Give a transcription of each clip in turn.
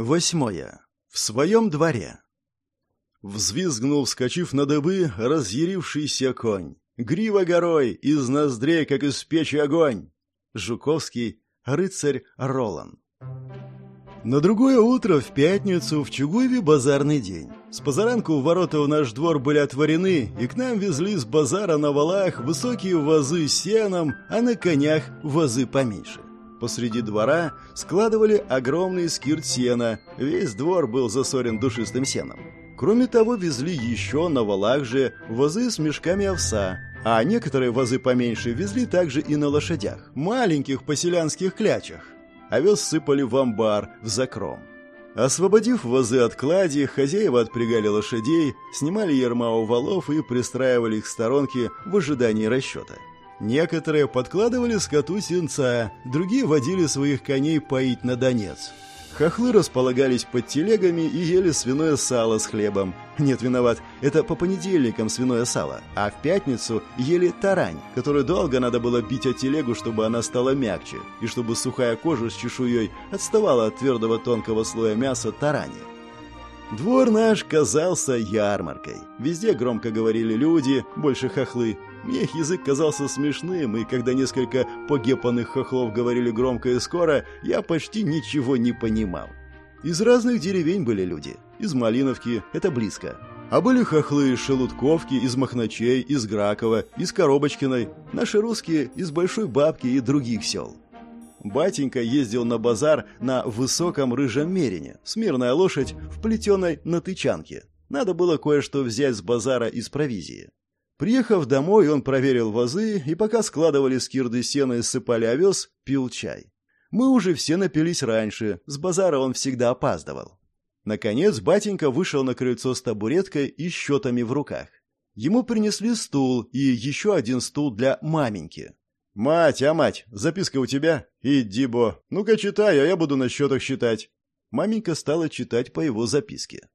Восьмое. В своем дворе. Взвизгнул, вскочив на дыбы, разъярившийся конь. Грива горой, из ноздрей, как из печи огонь. Жуковский, рыцарь Ролан. На другое утро, в пятницу, в Чугуеве базарный день. С позаранку ворота в наш двор были отворены, и к нам везли с базара на валах высокие вазы с сеном, а на конях вазы поменьше. Посреди двора складывали огромный скирт сена, весь двор был засорен душистым сеном. Кроме того, везли еще на валах же вазы с мешками овса, а некоторые вазы поменьше везли также и на лошадях, маленьких поселянских клячах. Овес сыпали в амбар, в закром. Освободив вазы от клади, хозяева отпрягали лошадей, снимали ерма у валов и пристраивали их в сторонке в ожидании расчета. Некоторые подкладывали скоту сенца, другие водили своих коней поить на донец. Хохлы располагались под телегами и ели свиное сало с хлебом. Нет, виноват, это по понедельникам свиное сало, а в пятницу ели тарань, которую долго надо было бить о телегу, чтобы она стала мягче, и чтобы сухая кожа с чешуей отставала от твердого тонкого слоя мяса тарани. Двор наш казался ярмаркой. Везде громко говорили люди, больше хохлы, мне их язык казался смешным, и когда несколько погепанных хохлов говорили громко и скоро, я почти ничего не понимал. Из разных деревень были люди. Из Малиновки, это близко. А были хохлы из Шелудковки, из Махначей, из Гракова, из Коробочкиной. Наши русские из Большой Бабки и других сел. Батенька ездил на базар на высоком рыжем мерине, смирная лошадь в плетеной натычанке. Надо было кое-что взять с базара из провизии. Приехав домой, он проверил вазы, и пока складывали скирды сена и сыпали овес, пил чай. Мы уже все напились раньше, с базара он всегда опаздывал. Наконец, батенька вышел на крыльцо с табуреткой и счетами в руках. Ему принесли стул и еще один стул для маменьки. «Мать, а мать, записка у тебя? Иди, Бо. Ну-ка читай, а я буду на счетах считать». Маменька стала читать по его записке.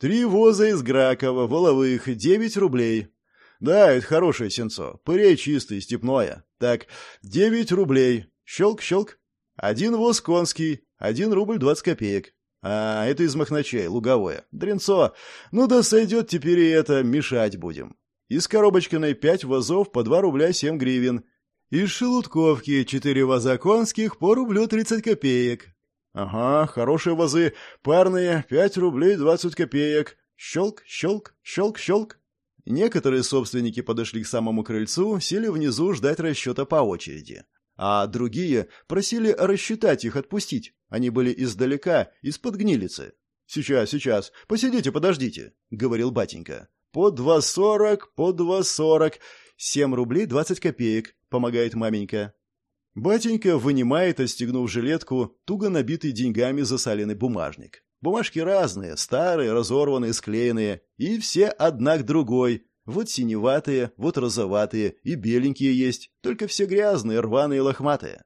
«Три воза из Гракова, воловых, девять рублей. Да, это хорошее сенцо. Пырей чистый, степное. Так, девять рублей. Щелк-щелк. Один воз конский. Один рубль двадцать копеек. А, это из махначей, луговое. Дренцо. Ну да сойдет теперь и это, мешать будем. Из Коробочкиной пять вазов по два рубля семь гривен. Из Шелудковки четыре ваза конских по рублю тридцать копеек. Ага, хорошие вазы, парные, пять рублей двадцать копеек. Щелк, щелк, щелк, щелк. Некоторые собственники подошли к самому крыльцу, сели внизу ждать расчета по очереди. А другие просили рассчитать их отпустить. Они были издалека, из-под гнилицы. «Сейчас, сейчас, посидите, подождите», — говорил батенька. «По два сорок, по два сорок, семь рублей двадцать копеек», — помогает маменька. Батенька вынимает, отстегнув жилетку, туго набитый деньгами засаленный бумажник. Бумажки разные, старые, разорванные, склеенные, и все одна к другой. Вот синеватые, вот розоватые, и беленькие есть, только все грязные, рваные, лохматые.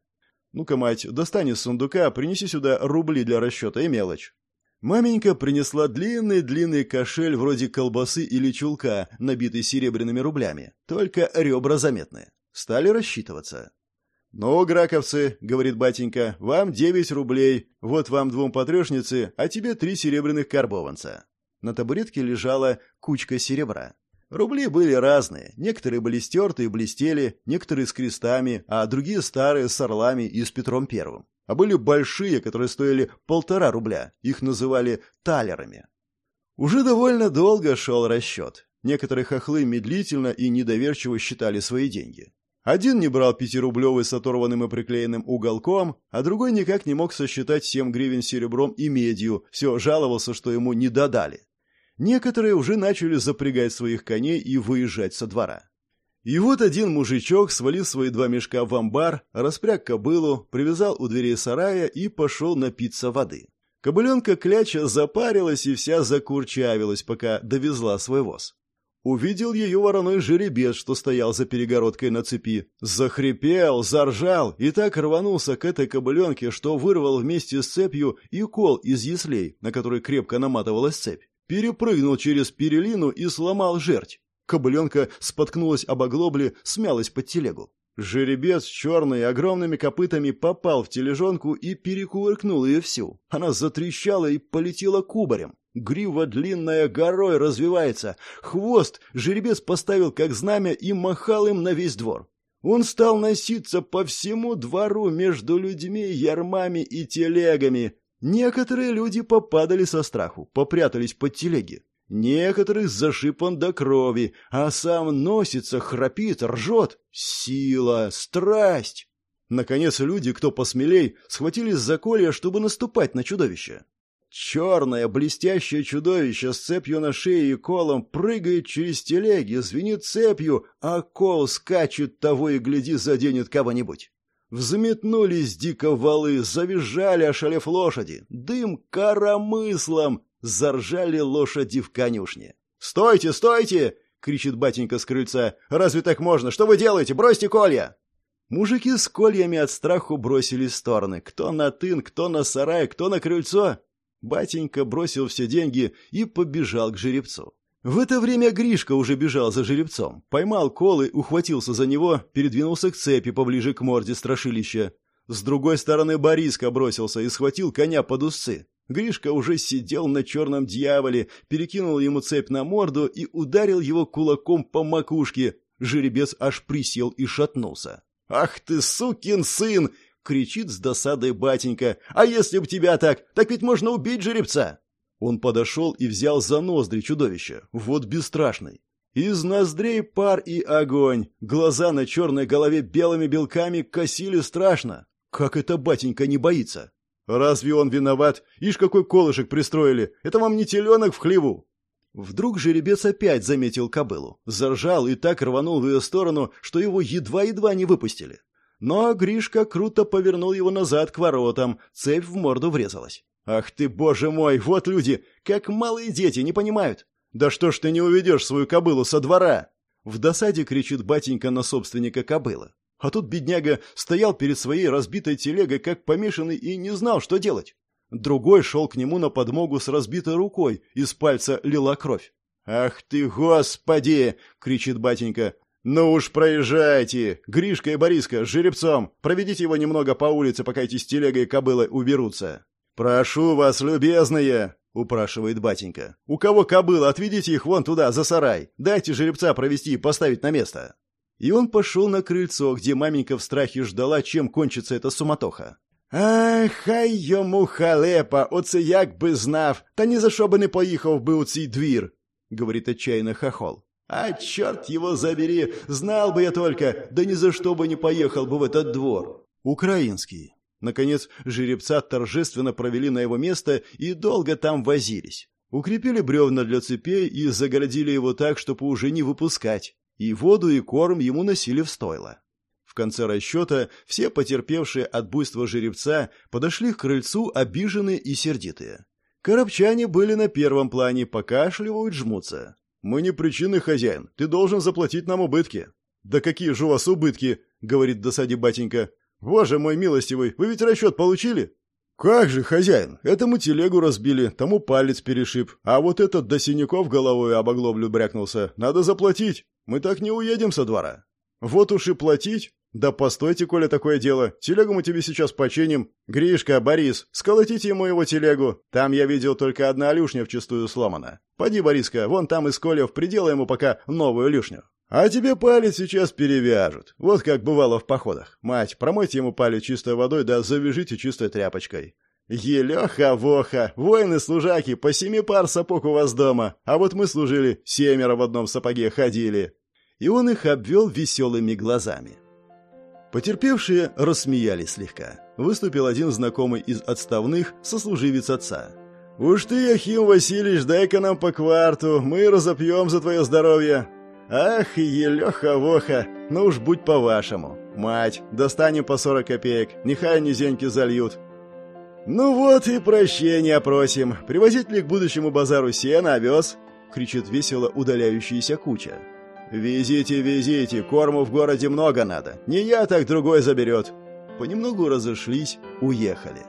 Ну-ка, мать, достань из сундука, принеси сюда рубли для расчета и мелочь. Маменька принесла длинный-длинный кошель вроде колбасы или чулка, набитый серебряными рублями, только ребра заметны. Стали рассчитываться. «Ну, граковцы, — говорит батенька, — вам девять рублей, вот вам двум потрешницы, а тебе три серебряных карбованца». На табуретке лежала кучка серебра. Рубли были разные, некоторые были стерты и блестели, некоторые с крестами, а другие старые с орлами и с Петром Первым. А были большие, которые стоили полтора рубля, их называли талерами. Уже довольно долго шел расчет. Некоторые хохлы медлительно и недоверчиво считали свои деньги. Один не брал пятирублевый с оторванным и приклеенным уголком, а другой никак не мог сосчитать семь гривен серебром и медью, все жаловался, что ему не додали. Некоторые уже начали запрягать своих коней и выезжать со двора. И вот один мужичок, свалив свои два мешка в амбар, распряг кобылу, привязал у дверей сарая и пошел напиться воды. Кобыленка кляча запарилась и вся закурчавилась, пока довезла свой воз. Увидел ее вороной жеребец, что стоял за перегородкой на цепи. Захрипел, заржал и так рванулся к этой кобыленке, что вырвал вместе с цепью и кол из яслей, на который крепко наматывалась цепь. Перепрыгнул через перелину и сломал жерть. Кобыленка споткнулась об оглобли, смялась под телегу. Жеребец черный огромными копытами попал в тележонку и перекувыркнул ее всю. Она затрещала и полетела кубарем. Грива длинная горой развивается. Хвост жеребец поставил как знамя и махал им на весь двор. Он стал носиться по всему двору между людьми, ярмами и телегами. Некоторые люди попадали со страху, попрятались под телеги. Некоторых зашиб он до крови, а сам носится, храпит, ржет. Сила, страсть. Наконец люди, кто посмелей, схватились за колья, чтобы наступать на чудовище. Черное блестящее чудовище с цепью на шее и колом прыгает через телеги, звенит цепью, а кол скачет того и гляди заденет кого-нибудь. Взметнулись дико валы, завизжали, ошалев лошади. Дым коромыслом, Заржали лошади в конюшне. «Стойте, стойте!» — кричит батенька с крыльца. «Разве так можно? Что вы делаете? Бросьте колья!» Мужики с кольями от страху бросились в стороны. Кто на тын, кто на сарай, кто на крыльцо. Батенька бросил все деньги и побежал к жеребцу. В это время Гришка уже бежал за жеребцом. Поймал колы, ухватился за него, передвинулся к цепи поближе к морде страшилища. С другой стороны Бориска бросился и схватил коня под усы. Гришка уже сидел на черном дьяволе, перекинул ему цепь на морду и ударил его кулаком по макушке. Жеребец аж присел и шатнулся. «Ах ты, сукин сын!» — кричит с досадой батенька. «А если б тебя так? Так ведь можно убить жеребца!» Он подошел и взял за ноздри чудовища. Вот бесстрашный. Из ноздрей пар и огонь. Глаза на черной голове белыми белками косили страшно. Как это батенька не боится? Разве он виноват? Ишь, какой колышек пристроили! Это вам не теленок в хлеву!» Вдруг жеребец опять заметил кобылу. Заржал и так рванул в ее сторону, что его едва-едва не выпустили. Но Гришка круто повернул его назад к воротам, цепь в морду врезалась. «Ах ты, боже мой, вот люди, как малые дети, не понимают! Да что ж ты не уведешь свою кобылу со двора?» В досаде кричит батенька на собственника кобылы. А тут бедняга стоял перед своей разбитой телегой, как помешанный, и не знал, что делать. Другой шел к нему на подмогу с разбитой рукой, из пальца лила кровь. «Ах ты, господи!» — кричит батенька. «Ну уж проезжайте! Гришка и Бориска с жеребцом! Проведите его немного по улице, пока эти с телегой и кобылой уберутся!» «Прошу вас, любезные!» — упрашивает батенька. «У кого кобыла, отведите их вон туда, за сарай! Дайте жеребца провести и поставить на место!» И он пошел на крыльцо, где маменька в страхе ждала, чем кончится эта суматоха. «Ах, хай йому халепа, оце як би знав, та ні за що би не поїхав би у цей двір», — говорит отчаянно хохол. «А черт его забери, знал бы я только, да ни за что бы не поехал бы в этот двор». Украинский. Наконец, жеребца торжественно провели на его место и долго там возились. Укрепили бревна для цепей и загородили его так, чтобы уже не выпускать и воду и корм ему носили в стойло. В конце расчета все потерпевшие от буйства жеребца подошли к крыльцу обиженные и сердитые. Коробчане были на первом плане, покашливают, жмутся. «Мы не причины, хозяин, ты должен заплатить нам убытки». «Да какие же у вас убытки?» — говорит досаде батенька. «Боже мой милостивый, вы ведь расчет получили?» «Как же, хозяин, этому телегу разбили, тому палец перешиб, а вот этот до синяков головой об оглоблю брякнулся. Надо заплатить, мы так не уедем со двора». «Вот уж и платить? Да постойте, коли такое дело, телегу мы тебе сейчас починим. Гришка, Борис, сколотите ему его телегу. Там я видел только одна люшня вчистую сломана. Поди, Бориска, вон там из колев приделай ему пока новую люшню». А тебе палец сейчас перевяжут. Вот как бывало в походах. Мать, промойте ему палец чистой водой, да завяжите чистой тряпочкой. Елеха-воха, воины-служаки, по семи пар сапог у вас дома, а вот мы служили, семеро в одном сапоге ходили. И он их обвел веселыми глазами. Потерпевшие рассмеялись слегка. Выступил один знакомый из отставных, сослуживец отца. «Уж ты, Яхим Васильевич, дай-ка нам по кварту, мы разопьем за твое здоровье. «Ах, елеха-воха, ну уж будь по-вашему. Мать, достанем по сорок копеек, нехай низеньки зальют». «Ну вот и прощения просим. Привозить ли к будущему базару сено, овес?» — кричит весело удаляющаяся куча. «Везите, везите, корму в городе много надо. Не я, так другой заберет». Понемногу разошлись, уехали.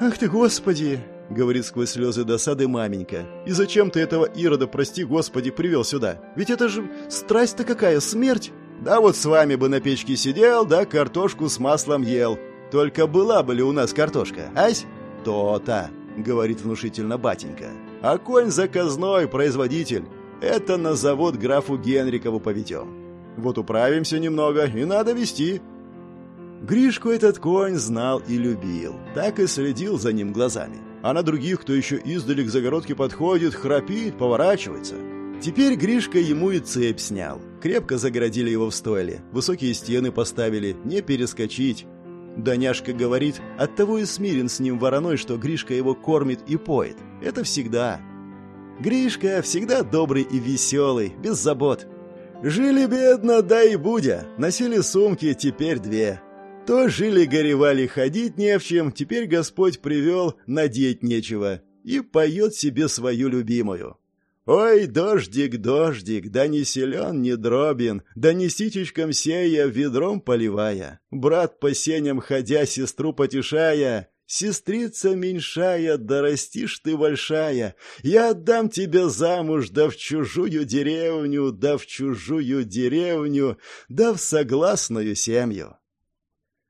«Ах ты, Господи!» — говорит сквозь слезы досады маменька. «И зачем ты этого Ирода, прости господи, привел сюда? Ведь это же страсть-то какая, смерть!» Да вот с вами бы на печке сидел, да картошку с маслом ел. Только была бы ли у нас картошка, ась? То-то, говорит внушительно батенька. А конь заказной, производитель. Это на завод графу Генрикову поведем. Вот управимся немного, и надо вести. Гришку этот конь знал и любил, так и следил за ним глазами. А на других, кто еще издали к загородке подходит, храпит, поворачивается. Теперь Гришка ему и цепь снял. Крепко загородили его в стойле, высокие стены поставили, не перескочить. Даняшка говорит, оттого и смирен с ним вороной, что Гришка его кормит и поет. Это всегда. Гришка всегда добрый и веселый, без забот. Жили бедно, да и будя. Носили сумки, теперь две. То жили-горевали, ходить не в чем, теперь Господь привел, надеть нечего. И поет себе свою любимую. Ой, дождик, дождик, да не силен, не дробен, да не ситечком сея, ведром поливая. Брат по сеням ходя, сестру потешая, Сестрица меньшая, да растишь ты большая, Я отдам тебя замуж, да в чужую деревню, да в чужую деревню, да в согласную семью.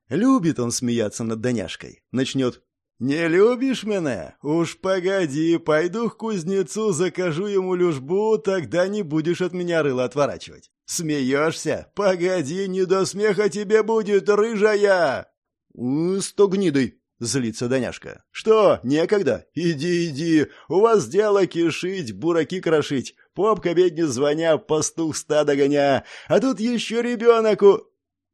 Любит он смеяться над Даняшкой. Начнет «Не любишь меня? Уж погоди, пойду к кузнецу, закажу ему люжбу, тогда не будешь от меня рыло отворачивать. Смеешься? Погоди, не до смеха тебе будет, рыжая!» «Сто гнидой!» — злится Даняшка. «Что, некогда? Иди, иди, у вас дело кишить, бураки крошить, поп к обедне звоня, пастух стада гоня, а тут еще ребенок у...»